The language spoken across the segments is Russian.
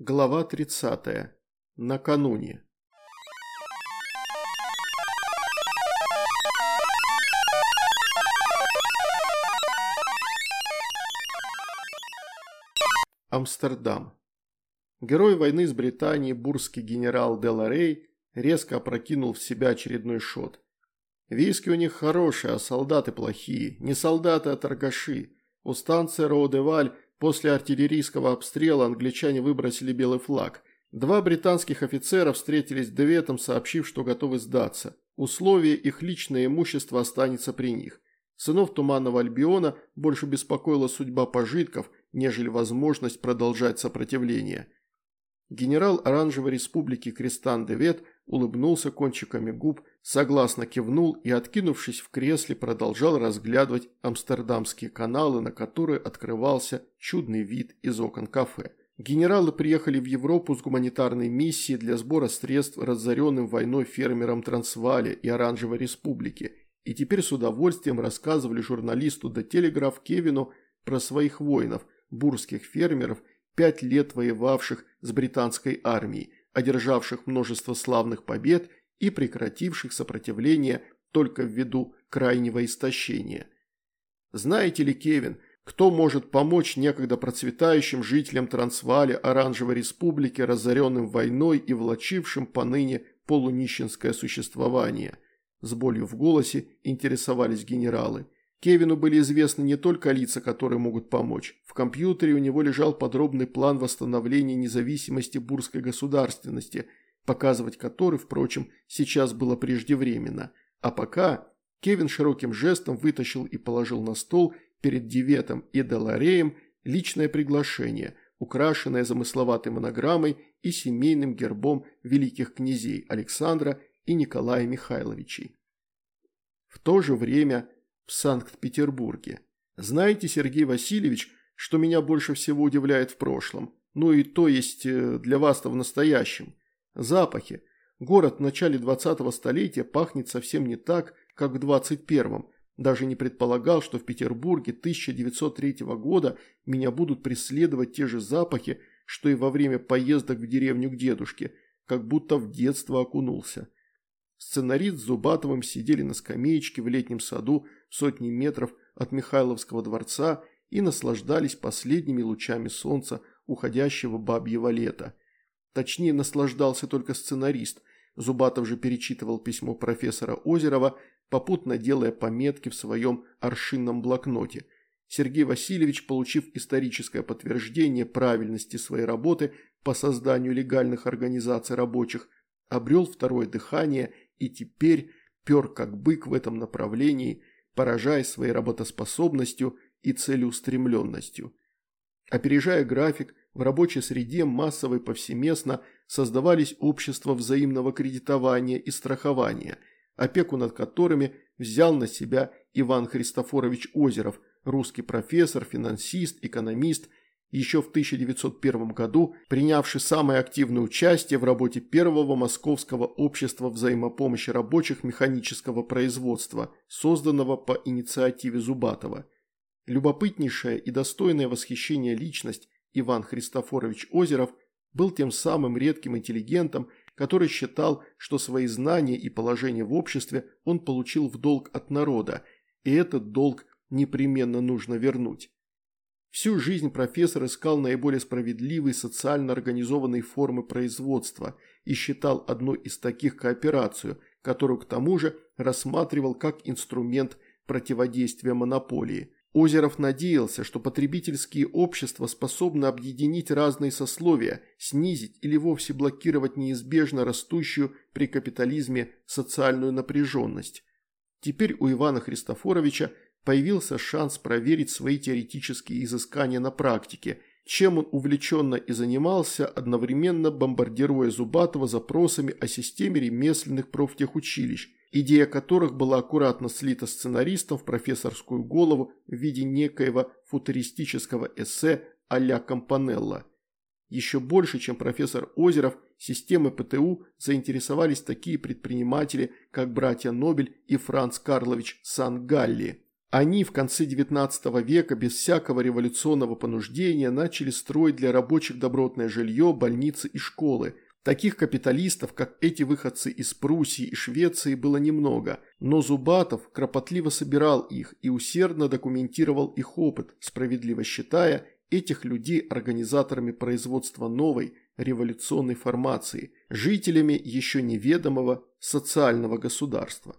Глава 30. Накануне. Амстердам. Герой войны с Британией бурский генерал Деларей резко опрокинул в себя очередной шот. Виски у них хорошие, а солдаты плохие. Не солдаты, а торгаши. У станции Роудеваль после артиллерийского обстрела англичане выбросили белый флаг. Два британских офицера встретились с Деветом, сообщив, что готовы сдаться. Условие их личное имущество останется при них. Сынов Туманного Альбиона больше беспокоила судьба пожитков, нежели возможность продолжать сопротивление. Генерал Оранжевой Республики Кристан Девет улыбнулся кончиками губ, согласно кивнул и, откинувшись в кресле, продолжал разглядывать амстердамские каналы, на которые открывался чудный вид из окон кафе. Генералы приехали в Европу с гуманитарной миссией для сбора средств разоренным войной фермерам Трансваля и Оранжевой Республики, и теперь с удовольствием рассказывали журналисту до телеграф Кевину про своих воинов, бурских фермеров, пять лет воевавших с британской армией, одержавших множество славных побед и прекративших сопротивление только ввиду крайнего истощения. Знаете ли, Кевин, кто может помочь некогда процветающим жителям Трансваля, Оранжевой Республики, разоренным войной и влачившим поныне полунищенское существование? С болью в голосе интересовались генералы. Кевину были известны не только лица, которые могут помочь. В компьютере у него лежал подробный план восстановления независимости бурской государственности, показывать который, впрочем, сейчас было преждевременно. А пока Кевин широким жестом вытащил и положил на стол перед Диветом и Делареем личное приглашение, украшенное замысловатой монограммой и семейным гербом великих князей Александра и Николая Михайловичей. В то же время в Санкт-Петербурге. Знаете, Сергей Васильевич, что меня больше всего удивляет в прошлом? Ну и то есть э, для вас-то в настоящем. Запахи. Город в начале 20-го столетия пахнет совсем не так, как в 21-м. Даже не предполагал, что в Петербурге 1903 года меня будут преследовать те же запахи, что и во время поездок в деревню к дедушке, как будто в детство окунулся. Сценарист с Зубатовым сидели на скамеечке в летнем саду сотни метров от Михайловского дворца и наслаждались последними лучами солнца уходящего бабьего лета. Точнее, наслаждался только сценарист. Зубатов же перечитывал письмо профессора Озерова, попутно делая пометки в своем аршинном блокноте. Сергей Васильевич, получив историческое подтверждение правильности своей работы по созданию легальных организаций рабочих, обрел второе дыхание и теперь пер как бык в этом направлении, поражая своей работоспособностью и целеустремленностью. Опережая график, в рабочей среде массово и повсеместно создавались общества взаимного кредитования и страхования, опеку над которыми взял на себя Иван Христофорович Озеров, русский профессор, финансист, экономист еще в 1901 году принявший самое активное участие в работе первого московского общества взаимопомощи рабочих механического производства, созданного по инициативе Зубатова. Любопытнейшая и достойная восхищения личность Иван Христофорович Озеров был тем самым редким интеллигентом, который считал, что свои знания и положение в обществе он получил в долг от народа, и этот долг непременно нужно вернуть. Всю жизнь профессор искал наиболее справедливые социально организованные формы производства и считал одной из таких кооперацию, которую к тому же рассматривал как инструмент противодействия монополии. Озеров надеялся, что потребительские общества способны объединить разные сословия, снизить или вовсе блокировать неизбежно растущую при капитализме социальную напряженность. Теперь у Ивана Христофоровича появился шанс проверить свои теоретические изыскания на практике, чем он увлеченно и занимался, одновременно бомбардируя Зубатова запросами о системе ремесленных профтехучилищ, идея которых была аккуратно слита сценаристом в профессорскую голову в виде некоего футуристического эссе а-ля Кампанелла. Еще больше, чем профессор Озеров, системы ПТУ заинтересовались такие предприниматели, как братья Нобель и Франц Карлович Сан-Галли. Они в конце XIX века без всякого революционного понуждения начали строить для рабочих добротное жилье, больницы и школы. Таких капиталистов, как эти выходцы из Пруссии и Швеции, было немного, но Зубатов кропотливо собирал их и усердно документировал их опыт, справедливо считая этих людей организаторами производства новой революционной формации, жителями еще неведомого социального государства.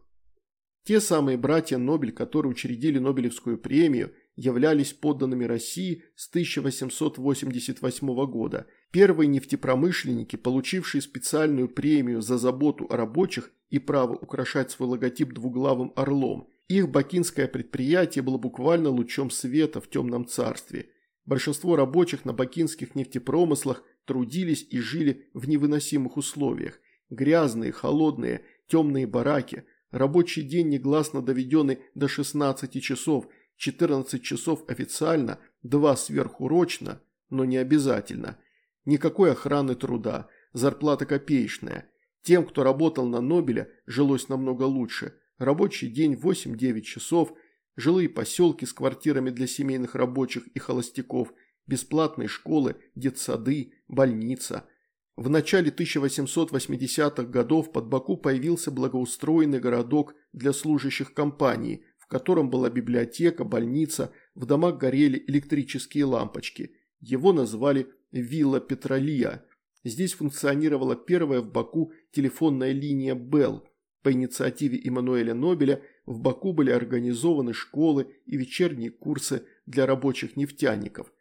Те самые братья Нобель, которые учредили Нобелевскую премию, являлись подданными России с 1888 года. Первые нефтепромышленники, получившие специальную премию за заботу о рабочих и право украшать свой логотип двуглавым орлом. Их бакинское предприятие было буквально лучом света в темном царстве. Большинство рабочих на бакинских нефтепромыслах трудились и жили в невыносимых условиях. Грязные, холодные, темные бараки – Рабочий день негласно доведенный до 16 часов, 14 часов официально, 2 сверхурочно, но не обязательно. Никакой охраны труда, зарплата копеечная. Тем, кто работал на Нобеля, жилось намного лучше. Рабочий день 8-9 часов, жилые поселки с квартирами для семейных рабочих и холостяков, бесплатные школы, детсады, больница – в начале 1880-х годов под Баку появился благоустроенный городок для служащих компании, в котором была библиотека, больница, в домах горели электрические лампочки. Его назвали «Вилла Петролия». Здесь функционировала первая в Баку телефонная линия «Белл». По инициативе Иммануэля Нобеля в Баку были организованы школы и вечерние курсы для рабочих нефтяников –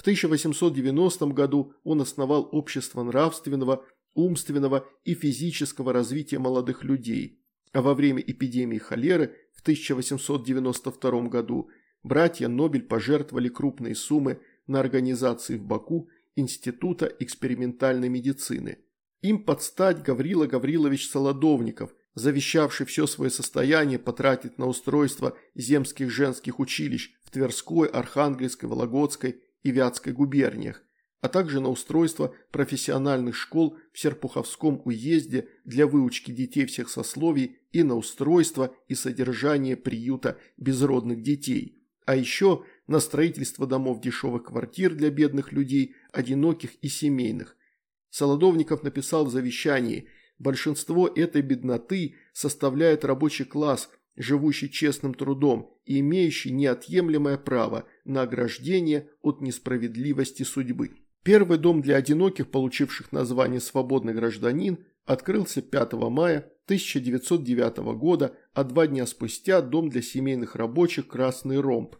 в 1890 году он основал общество нравственного, умственного и физического развития молодых людей, а во время эпидемии холеры в 1892 году братья Нобель пожертвовали крупные суммы на организации в Баку Института экспериментальной медицины. Им подстать Гаврила Гаврилович Солодовников, завещавший все свое состояние потратить на устройство земских женских училищ в Тверской, Архангельской, Вологодской и Вятской губерниях, а также на устройство профессиональных школ в Серпуховском уезде для выучки детей всех сословий и на устройство и содержание приюта безродных детей, а еще на строительство домов дешевых квартир для бедных людей, одиноких и семейных. Солодовников написал в завещании «Большинство этой бедноты составляет рабочий класс – живущий честным трудом и имеющий неотъемлемое право на ограждение от несправедливости судьбы. Первый дом для одиноких, получивших название «Свободный гражданин», открылся 5 мая 1909 года, а два дня спустя дом для семейных рабочих «Красный ромб».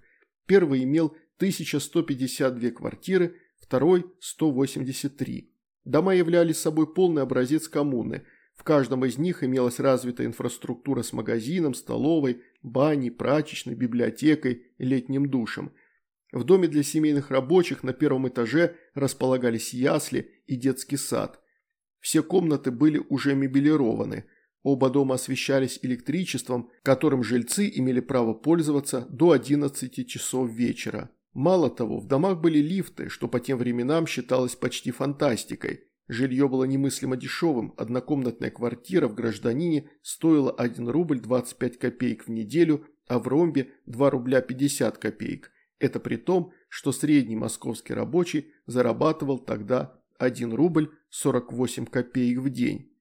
Первый имел 1152 квартиры, второй – 183. Дома являли собой полный образец коммуны – в каждом из них имелась развитая инфраструктура с магазином, столовой, баней, прачечной, библиотекой летним душем. В доме для семейных рабочих на первом этаже располагались ясли и детский сад. Все комнаты были уже мебелированы. Оба дома освещались электричеством, которым жильцы имели право пользоваться до 11 часов вечера. Мало того, в домах были лифты, что по тем временам считалось почти фантастикой – Жилье было немыслимо дешевым, однокомнатная квартира в гражданине стоила 1 рубль 25 копеек в неделю, а в ромбе 2 рубля 50 копеек. Это при том, что средний московский рабочий зарабатывал тогда 1 рубль 48 копеек в день.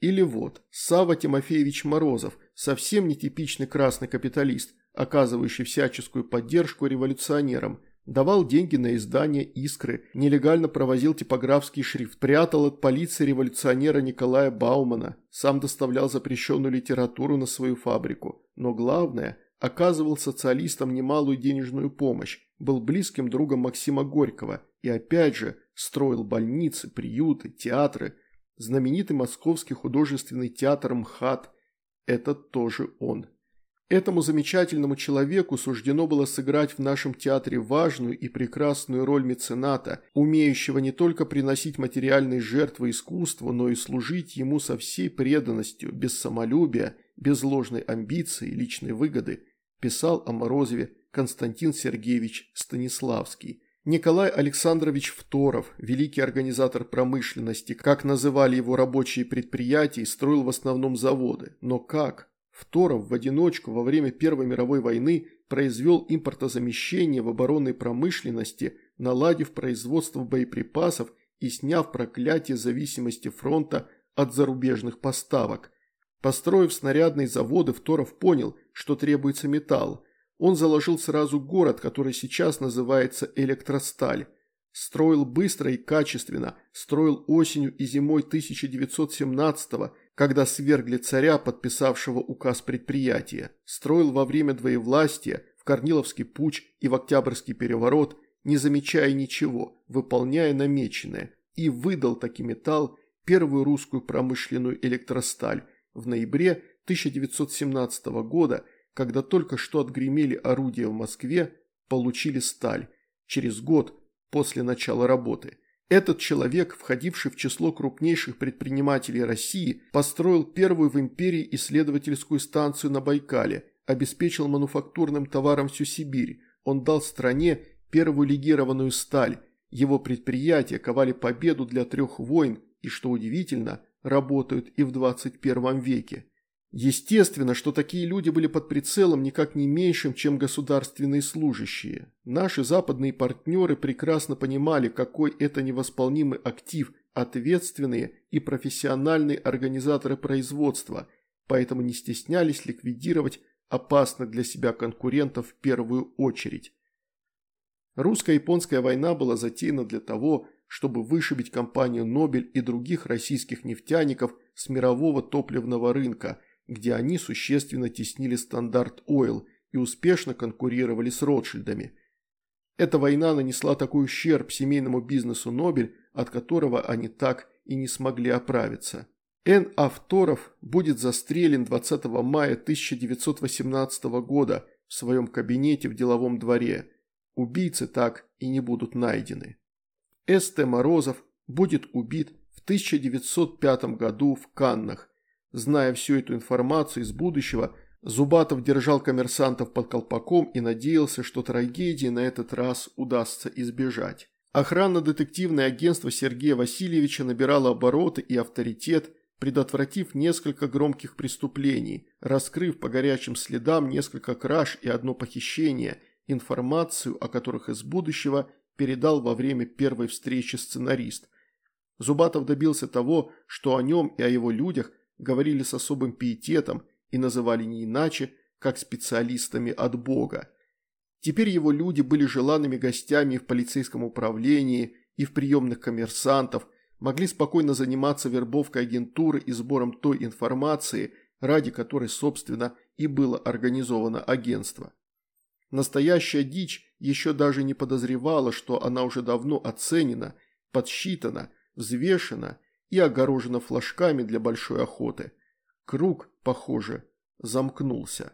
Или вот, Сава Тимофеевич Морозов, совсем нетипичный красный капиталист, оказывающий всяческую поддержку революционерам – Давал деньги на издание «Искры», нелегально провозил типографский шрифт, прятал от полиции революционера Николая Баумана, сам доставлял запрещенную литературу на свою фабрику. Но главное, оказывал социалистам немалую денежную помощь, был близким другом Максима Горького и опять же строил больницы, приюты, театры. Знаменитый московский художественный театр МХАТ – это тоже он. Этому замечательному человеку суждено было сыграть в нашем театре важную и прекрасную роль мецената, умеющего не только приносить материальные жертвы искусству, но и служить ему со всей преданностью, без самолюбия, без ложной амбиции, личной выгоды, писал о Морозове Константин Сергеевич Станиславский. Николай Александрович Второв, великий организатор промышленности, как называли его рабочие предприятия, строил в основном заводы. Но как? Второв в одиночку во время Первой мировой войны произвел импортозамещение в оборонной промышленности, наладив производство боеприпасов и сняв проклятие зависимости фронта от зарубежных поставок. Построив снарядные заводы, Второв понял, что требуется металл. Он заложил сразу город, который сейчас называется Электросталь. Строил быстро и качественно, строил осенью и зимой 1917-го, когда свергли царя, подписавшего указ предприятия. Строил во время двоевластия, в Корниловский путь и в Октябрьский переворот, не замечая ничего, выполняя намеченное, и выдал таки металл первую русскую промышленную электросталь в ноябре 1917 года, когда только что отгремели орудия в Москве, получили сталь, через год после начала работы. Этот человек, входивший в число крупнейших предпринимателей России, построил первую в империи исследовательскую станцию на Байкале, обеспечил мануфактурным товаром всю Сибирь, он дал стране первую легированную сталь, его предприятия ковали победу для трех войн и, что удивительно, работают и в 21 веке. Естественно, что такие люди были под прицелом никак не меньшим, чем государственные служащие. Наши западные партнеры прекрасно понимали, какой это невосполнимый актив, ответственные и профессиональные организаторы производства, поэтому не стеснялись ликвидировать опасных для себя конкурентов в первую очередь. Русско-японская война была затеяна для того, чтобы вышибить компанию «Нобель» и других российских нефтяников с мирового топливного рынка, где они существенно теснили стандарт Ойл и успешно конкурировали с Ротшильдами. Эта война нанесла такой ущерб семейному бизнесу «Нобель», от которого они так и не смогли оправиться. Н. Авторов будет застрелен 20 мая 1918 года в своем кабинете в деловом дворе. Убийцы так и не будут найдены. С.Т. Морозов будет убит в 1905 году в Каннах. Зная всю эту информацию из будущего, Зубатов держал коммерсантов под колпаком и надеялся, что трагедии на этот раз удастся избежать. Охранно-детективное агентство Сергея Васильевича набирало обороты и авторитет, предотвратив несколько громких преступлений, раскрыв по горячим следам несколько краж и одно похищение, информацию о которых из будущего передал во время первой встречи сценарист. Зубатов добился того, что о нем и о его людях говорили с особым пиететом и называли не иначе, как специалистами от Бога. Теперь его люди были желанными гостями в полицейском управлении, и в приемных коммерсантов, могли спокойно заниматься вербовкой агентуры и сбором той информации, ради которой, собственно, и было организовано агентство. Настоящая дичь еще даже не подозревала, что она уже давно оценена, подсчитана, взвешена и огорожена флажками для большой охоты. Круг, похоже, замкнулся.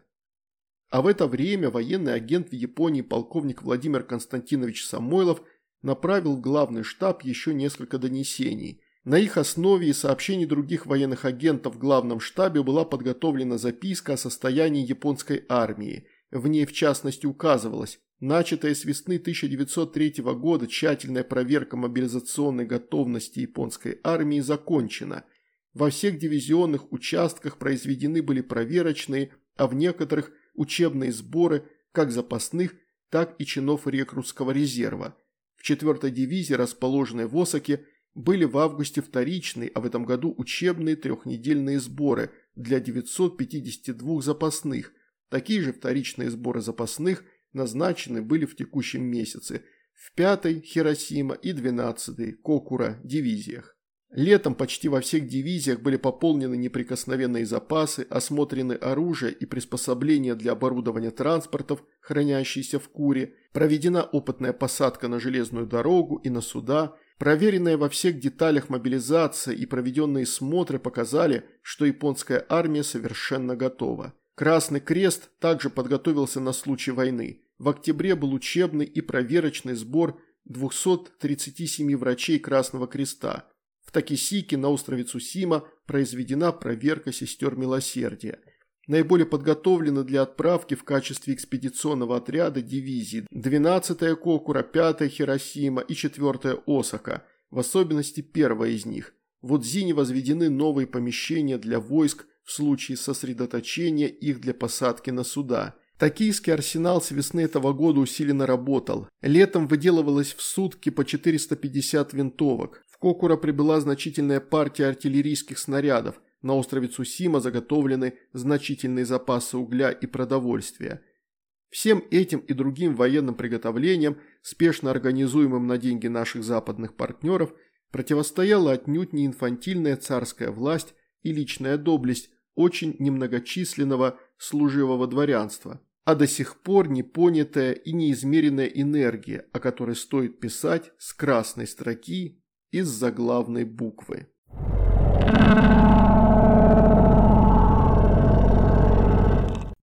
А в это время военный агент в Японии полковник Владимир Константинович Самойлов направил в главный штаб еще несколько донесений. На их основе и сообщений других военных агентов в главном штабе была подготовлена записка о состоянии японской армии – в ней в частности указывалось, начатая с весны 1903 года тщательная проверка мобилизационной готовности японской армии закончена. Во всех дивизионных участках произведены были проверочные, а в некоторых учебные сборы как запасных, так и чинов рекрутского резерва. В 4-й дивизии, расположенной в Осаке, были в августе вторичные, а в этом году учебные трехнедельные сборы для 952 запасных – Такие же вторичные сборы запасных назначены были в текущем месяце в 5-й Хиросима и 12-й Кокура дивизиях. Летом почти во всех дивизиях были пополнены неприкосновенные запасы, осмотрены оружие и приспособления для оборудования транспортов, хранящиеся в Куре, проведена опытная посадка на железную дорогу и на суда, проверенная во всех деталях мобилизация и проведенные смотры показали, что японская армия совершенно готова. Красный Крест также подготовился на случай войны. В октябре был учебный и проверочный сбор 237 врачей Красного Креста. В Такисике на острове Цусима произведена проверка сестер милосердия. Наиболее подготовлены для отправки в качестве экспедиционного отряда дивизии 12-я Кокура, 5-я Хиросима и 4-я Осака, в особенности первая из них. В Удзине возведены новые помещения для войск в случае сосредоточения их для посадки на суда. Токийский арсенал с весны этого года усиленно работал. Летом выделывалось в сутки по 450 винтовок. В Кокура прибыла значительная партия артиллерийских снарядов. На острове Цусима заготовлены значительные запасы угля и продовольствия. Всем этим и другим военным приготовлениям, спешно организуемым на деньги наших западных партнеров, противостояла отнюдь не инфантильная царская власть и личная доблесть очень немногочисленного служивого дворянства, а до сих пор непонятая и неизмеренная энергия, о которой стоит писать с красной строки из заглавной буквы. Thank you.